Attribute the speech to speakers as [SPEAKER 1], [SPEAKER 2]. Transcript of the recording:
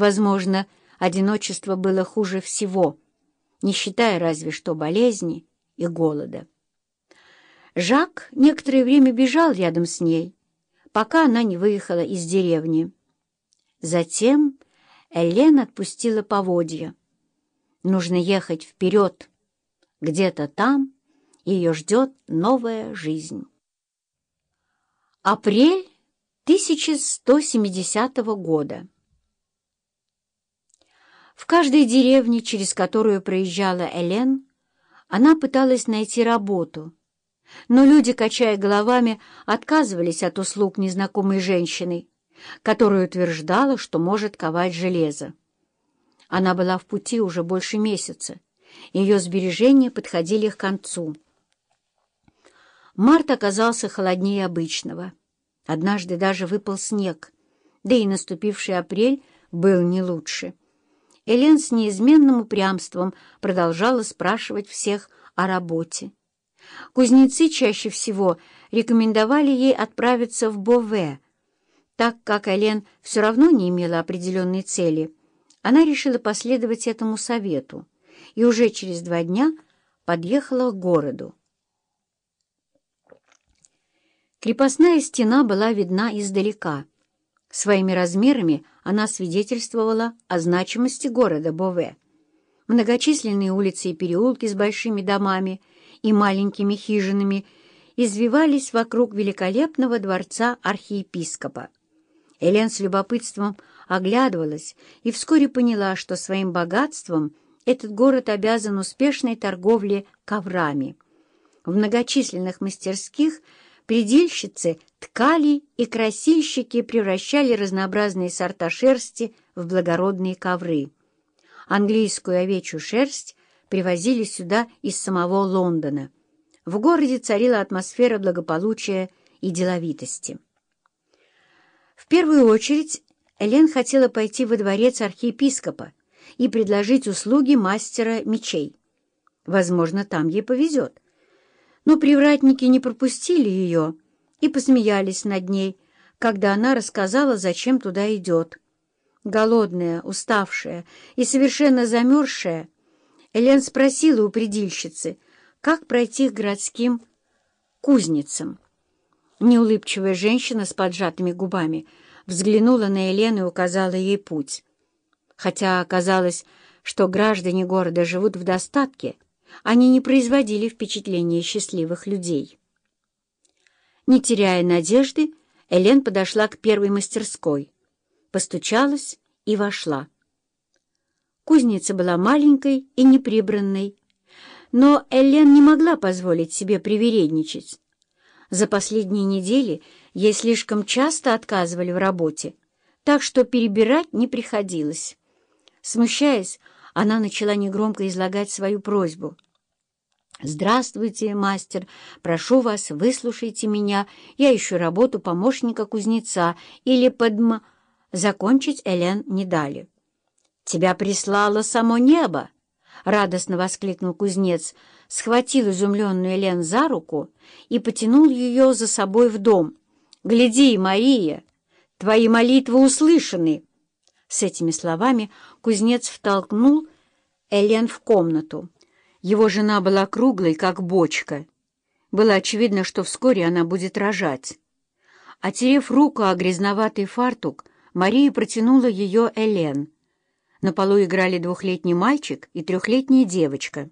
[SPEAKER 1] Возможно, одиночество было хуже всего, не считая разве что болезни и голода. Жак некоторое время бежал рядом с ней, пока она не выехала из деревни. Затем Элен отпустила поводья. Нужно ехать вперед. Где-то там ее ждет новая жизнь. Апрель 1170 года. В каждой деревне, через которую проезжала Элен, она пыталась найти работу, но люди, качая головами, отказывались от услуг незнакомой женщины, которая утверждала, что может ковать железо. Она была в пути уже больше месяца, ее сбережения подходили к концу. Март оказался холоднее обычного. Однажды даже выпал снег, да и наступивший апрель был не лучше. Элен с неизменным упрямством продолжала спрашивать всех о работе. Кузнецы чаще всего рекомендовали ей отправиться в Бове. Так как Элен все равно не имела определенной цели, она решила последовать этому совету и уже через два дня подъехала к городу. Крепостная стена была видна издалека. Своими размерами она свидетельствовала о значимости города Бове. Многочисленные улицы и переулки с большими домами и маленькими хижинами извивались вокруг великолепного дворца архиепископа. Элен с любопытством оглядывалась и вскоре поняла, что своим богатством этот город обязан успешной торговле коврами. В многочисленных мастерских предельщицы ткали и красильщики превращали разнообразные сорта шерсти в благородные ковры. Английскую овечью шерсть привозили сюда из самого Лондона. В городе царила атмосфера благополучия и деловитости. В первую очередь Элен хотела пойти во дворец архиепископа и предложить услуги мастера мечей. Возможно, там ей повезет. Но привратники не пропустили ее и посмеялись над ней, когда она рассказала, зачем туда идет. Голодная, уставшая и совершенно замерзшая, Элен спросила у предильщицы, как пройти к городским кузницам. Неулыбчивая женщина с поджатыми губами взглянула на Елену и указала ей путь. Хотя оказалось, что граждане города живут в достатке, они не производили впечатления счастливых людей. Не теряя надежды, Элен подошла к первой мастерской, постучалась и вошла. Кузница была маленькой и неприбранной, но Эллен не могла позволить себе привередничать. За последние недели ей слишком часто отказывали в работе, так что перебирать не приходилось. Смущаясь, она начала негромко излагать свою просьбу. «Здравствуйте, мастер. Прошу вас, выслушайте меня. Я ищу работу помощника кузнеца или подм...» Закончить Элен не дали. «Тебя прислало само небо!» — радостно воскликнул кузнец, схватил изумленную Лен за руку и потянул ее за собой в дом. «Гляди, Мария, твои молитвы услышаны!» С этими словами кузнец втолкнул Элен в комнату. Его жена была круглой, как бочка. Было очевидно, что вскоре она будет рожать. Отерев руку о грязноватый фартук, Мария протянула ее Элен — на полу играли двухлетний мальчик и трехлетняя девочка.